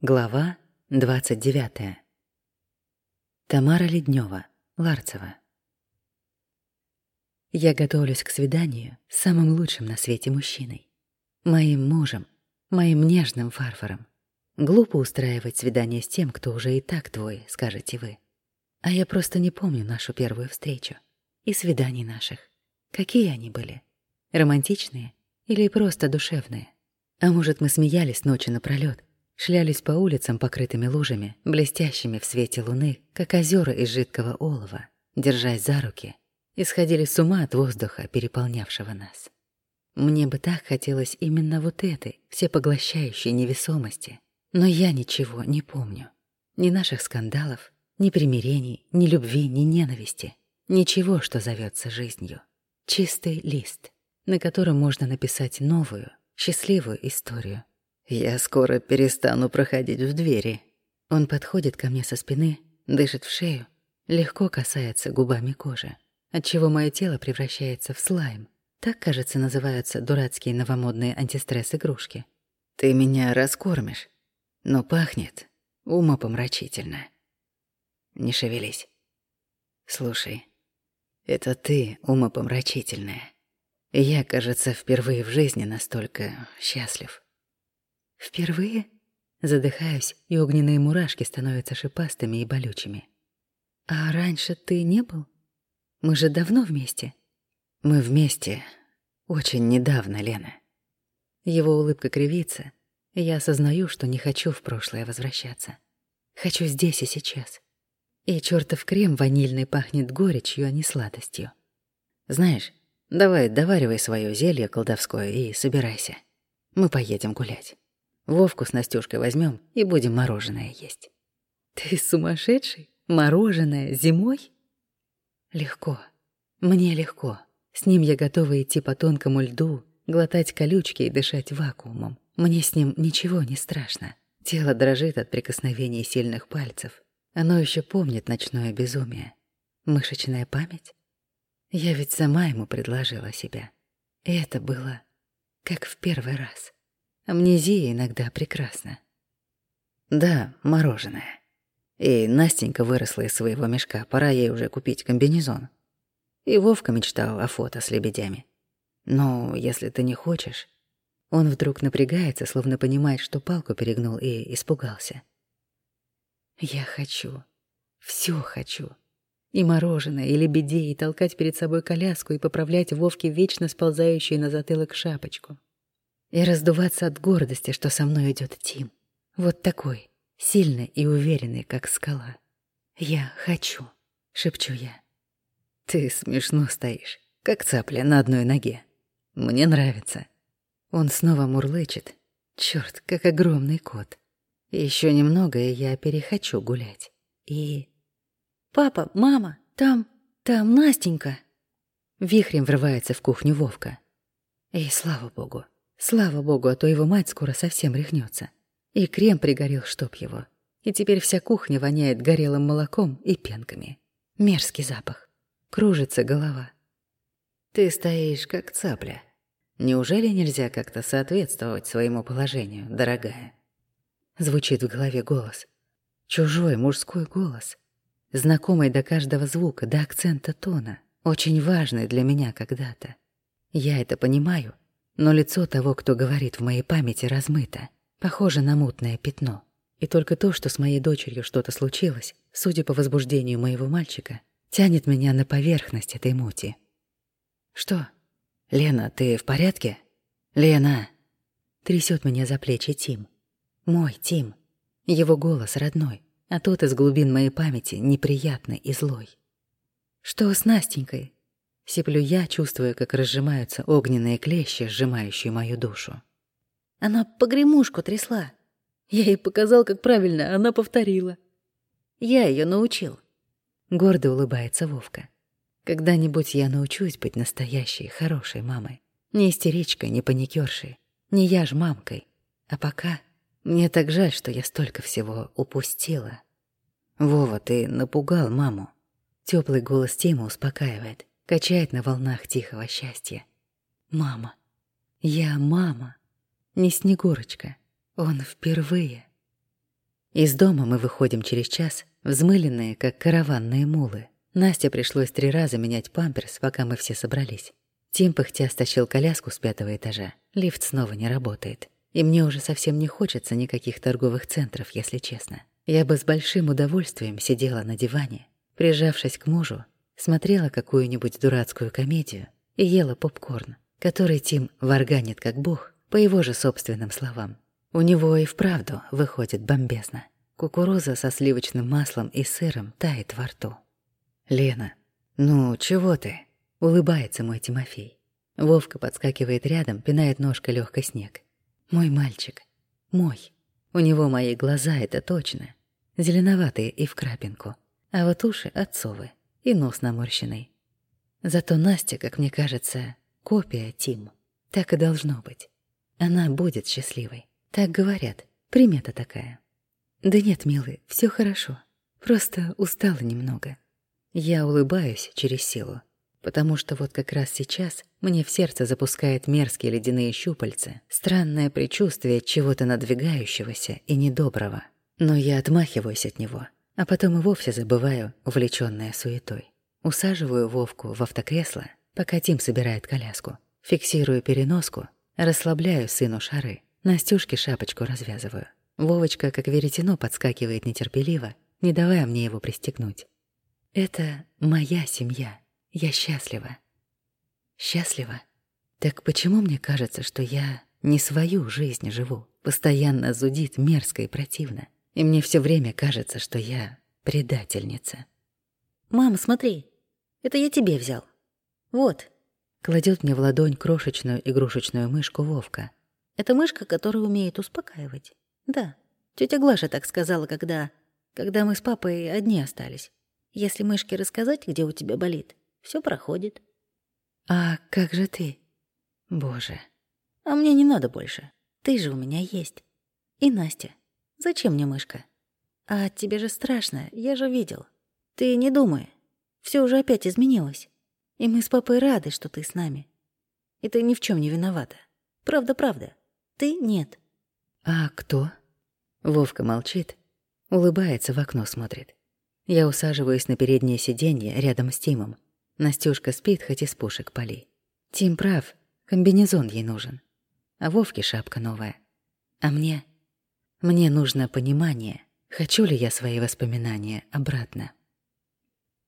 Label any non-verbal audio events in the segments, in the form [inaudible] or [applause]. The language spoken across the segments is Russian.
Глава 29. Тамара Леднева, Ларцева. Я готовлюсь к свиданию с самым лучшим на свете мужчиной. Моим мужем, моим нежным фарфором. Глупо устраивать свидание с тем, кто уже и так твой, скажете вы. А я просто не помню нашу первую встречу. И свиданий наших. Какие они были? Романтичные или просто душевные? А может, мы смеялись ночи напролёт, шлялись по улицам, покрытыми лужами, блестящими в свете луны, как озера из жидкого олова, держась за руки, и сходили с ума от воздуха, переполнявшего нас. Мне бы так хотелось именно вот этой, всепоглощающей невесомости, но я ничего не помню. Ни наших скандалов, ни примирений, ни любви, ни ненависти. Ничего, что зовется жизнью. Чистый лист, на котором можно написать новую, счастливую историю, я скоро перестану проходить в двери. Он подходит ко мне со спины, дышит в шею, легко касается губами кожи, отчего мое тело превращается в слайм. Так, кажется, называются дурацкие новомодные антистресс-игрушки. Ты меня раскормишь, но пахнет умопомрачительно. Не шевелись. Слушай, это ты умопомрачительная. Я, кажется, впервые в жизни настолько счастлив. Впервые? Задыхаюсь, и огненные мурашки становятся шипастыми и болючими. А раньше ты не был? Мы же давно вместе. Мы вместе очень недавно, Лена. Его улыбка кривится, и я осознаю, что не хочу в прошлое возвращаться. Хочу здесь и сейчас. И чертов крем ванильный пахнет горечью, а не сладостью. Знаешь, давай доваривай свое зелье колдовское и собирайся. Мы поедем гулять. Вовку с Настюшкой возьмем и будем мороженое есть. Ты сумасшедший? Мороженое зимой? Легко. Мне легко. С ним я готова идти по тонкому льду, глотать колючки и дышать вакуумом. Мне с ним ничего не страшно. Тело дрожит от прикосновений сильных пальцев. Оно еще помнит ночное безумие. Мышечная память? Я ведь сама ему предложила себя. И это было как в первый раз. Амнезия иногда прекрасна. Да, мороженое. И Настенька выросла из своего мешка, пора ей уже купить комбинезон. И Вовка мечтал о фото с лебедями. Но если ты не хочешь... Он вдруг напрягается, словно понимает, что палку перегнул и испугался. Я хочу. Всё хочу. И мороженое, и лебедей, и толкать перед собой коляску, и поправлять Вовке вечно сползающую на затылок шапочку и раздуваться от гордости, что со мной идет Тим. Вот такой, сильный и уверенный, как скала. «Я хочу», — шепчу я. «Ты смешно стоишь, как цапля на одной ноге. Мне нравится». Он снова мурлычет. Чёрт, как огромный кот. Еще немного, и я перехочу гулять. И... «Папа, мама, там, там Настенька!» Вихрем врывается в кухню Вовка. И слава богу, Слава богу, а то его мать скоро совсем рехнется. И крем пригорел, чтоб его. И теперь вся кухня воняет горелым молоком и пенками. Мерзкий запах. Кружится голова. Ты стоишь, как цапля. Неужели нельзя как-то соответствовать своему положению, дорогая? Звучит в голове голос. Чужой мужской голос. Знакомый до каждого звука, до акцента тона. Очень важный для меня когда-то. Я это понимаю — но лицо того, кто говорит в моей памяти, размыто, похоже на мутное пятно. И только то, что с моей дочерью что-то случилось, судя по возбуждению моего мальчика, тянет меня на поверхность этой мути. «Что? Лена, ты в порядке? Лена!» Трясет меня за плечи Тим. Мой Тим. Его голос родной, а тот из глубин моей памяти неприятный и злой. «Что с Настенькой? Сиплю я, чувствуя, как разжимаются огненные клещи, сжимающие мою душу. Она погремушку трясла. Я ей показал, как правильно, она повторила. Я ее научил. Гордо улыбается Вовка. Когда-нибудь я научусь быть настоящей, хорошей мамой. Не истеричкой, не паникершей, не я ж мамкой. А пока мне так жаль, что я столько всего упустила. Вова, ты напугал маму. Теплый голос Тима успокаивает качает на волнах тихого счастья. Мама. Я мама. Не Снегурочка. Он впервые. Из дома мы выходим через час, взмыленные, как караванные мулы. Насте пришлось три раза менять памперс, пока мы все собрались. Тим пыхтя стащил коляску с пятого этажа. Лифт снова не работает. И мне уже совсем не хочется никаких торговых центров, если честно. Я бы с большим удовольствием сидела на диване, прижавшись к мужу, смотрела какую-нибудь дурацкую комедию и ела попкорн, который Тим варганит как бог, по его же собственным словам. У него и вправду выходит бомбезно. Кукуруза со сливочным маслом и сыром тает во рту. «Лена, ну чего ты?» — улыбается мой Тимофей. Вовка подскакивает рядом, пинает ножкой лёгкий снег. «Мой мальчик. Мой. У него мои глаза, это точно. Зеленоватые и в крапинку. А вот уши отцовы и нос наморщенный. Зато Настя, как мне кажется, копия Тим. Так и должно быть. Она будет счастливой. Так говорят. Примета такая. Да нет, милый, все хорошо. Просто устала немного. Я улыбаюсь через силу, потому что вот как раз сейчас мне в сердце запускает мерзкие ледяные щупальца, странное предчувствие чего-то надвигающегося и недоброго. Но я отмахиваюсь от него, а потом и вовсе забываю, увлечённая суетой. Усаживаю Вовку в автокресло, пока Тим собирает коляску. Фиксирую переноску, расслабляю сыну шары. Настюшке шапочку развязываю. Вовочка, как веретено, подскакивает нетерпеливо, не давая мне его пристегнуть. Это моя семья. Я счастлива. Счастлива? Так почему мне кажется, что я не свою жизнь живу? Постоянно зудит мерзко и противно. И мне все время кажется, что я предательница. «Мам, смотри, это я тебе взял. Вот». Кладет мне в ладонь крошечную игрушечную мышку Вовка. Это мышка, которая умеет успокаивать. Да, тетя Глаша так сказала, когда... Когда мы с папой одни остались. Если мышке рассказать, где у тебя болит, все проходит. А как же ты? Боже. А мне не надо больше. Ты же у меня есть. И Настя. Зачем мне мышка? А тебе же страшно, я же видел. Ты не думай. Все уже опять изменилось. И мы с папой рады, что ты с нами. И ты ни в чем не виновата. Правда-правда. Ты нет. А кто? Вовка молчит, улыбается, в окно смотрит. Я усаживаюсь на переднее сиденье рядом с Тимом. Настюшка спит, хоть из пушек поли. Тим прав, комбинезон ей нужен. А Вовке шапка новая. А мне мне нужно понимание, хочу ли я свои воспоминания обратно.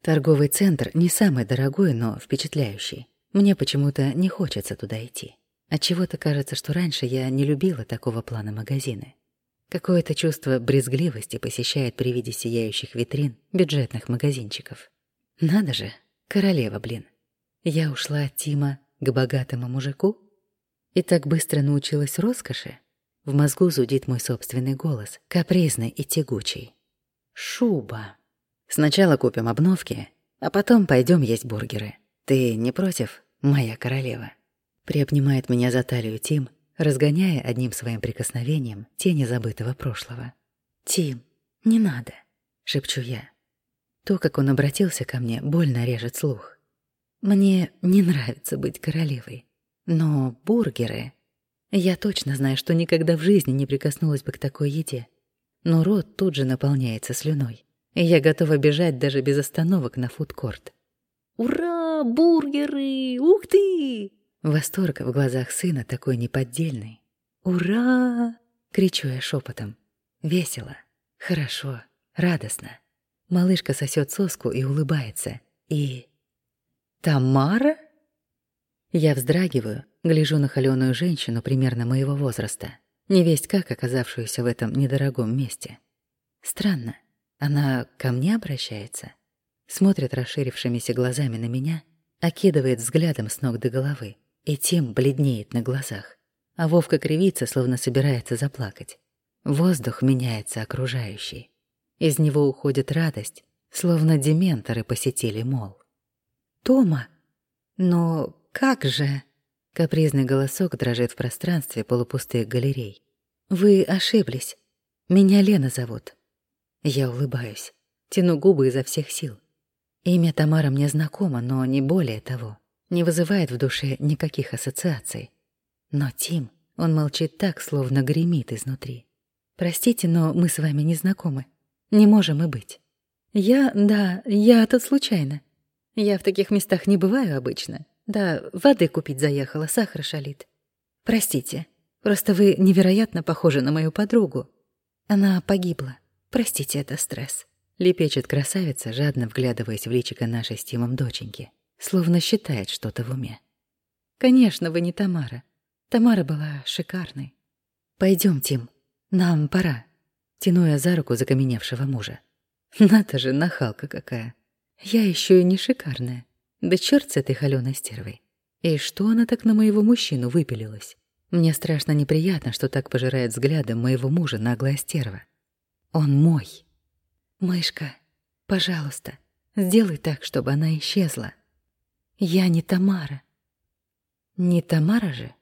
Торговый центр не самый дорогой, но впечатляющий. Мне почему-то не хочется туда идти. Отчего-то кажется, что раньше я не любила такого плана магазины. Какое-то чувство брезгливости посещает при виде сияющих витрин бюджетных магазинчиков. Надо же, королева, блин. Я ушла от Тима к богатому мужику и так быстро научилась роскоши. В мозгу зудит мой собственный голос, капризный и тягучий. Шуба. Сначала купим обновки, а потом пойдем есть бургеры. Ты не против, моя королева? Приобнимает меня за талию Тим, разгоняя одним своим прикосновением тени забытого прошлого. «Тим, не надо», — шепчу я. То, как он обратился ко мне, больно режет слух. Мне не нравится быть королевой, но бургеры я точно знаю, что никогда в жизни не прикоснулась бы к такой еде. Но рот тут же наполняется слюной. И я готова бежать даже без остановок на фудкорт. «Ура! Бургеры! Ух ты!» Восторг в глазах сына такой неподдельный. «Ура!» — кричу я шепотом. Весело, хорошо, радостно. Малышка сосет соску и улыбается. И... «Тамара?» Я вздрагиваю, гляжу на холёную женщину примерно моего возраста, невесть как оказавшуюся в этом недорогом месте. Странно, она ко мне обращается? Смотрит расширившимися глазами на меня, окидывает взглядом с ног до головы и тем бледнеет на глазах. А Вовка кривится, словно собирается заплакать. Воздух меняется окружающий. Из него уходит радость, словно дементоры посетили мол. «Тома! Но как же...» Капризный голосок дрожит в пространстве полупустых галерей. «Вы ошиблись. Меня Лена зовут». Я улыбаюсь, тяну губы изо всех сил. Имя Тамара мне знакомо, но не более того. Не вызывает в душе никаких ассоциаций. Но Тим, он молчит так, словно гремит изнутри. Простите, но мы с вами не знакомы. Не можем и быть. Я, да, я тут случайно. Я в таких местах не бываю обычно. Да, воды купить заехала, сахар шалит. Простите, просто вы невероятно похожи на мою подругу. Она погибла. Простите, это стресс. Лепечет красавица, жадно вглядываясь в личико нашей с Тимом доченьки, словно считает что-то в уме. Конечно, вы не Тамара. Тамара была шикарной. Пойдем, Тим, нам пора. Тяну я за руку закаменевшего мужа. [laughs] Надо же, нахалка какая. Я еще и не шикарная. Да черт с этой холёной стервой. И что она так на моего мужчину выпилилась? Мне страшно неприятно, что так пожирает взглядом моего мужа наглая стерва. Он мой. Мышка, пожалуйста, сделай так, чтобы она исчезла. Я не Тамара. Не Тамара же?